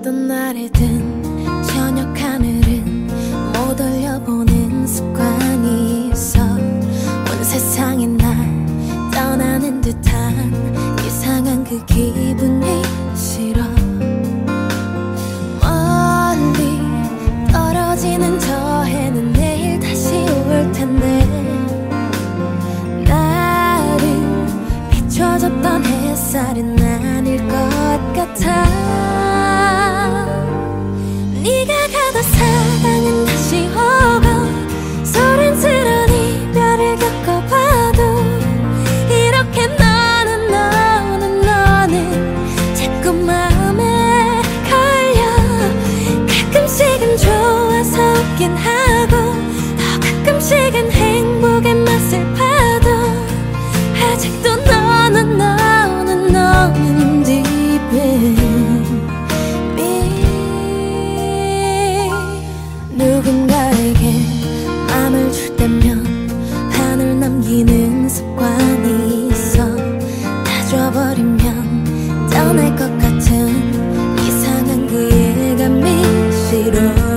어떤 날이든 떠날 것 같은 이상한 그 예감이 싫어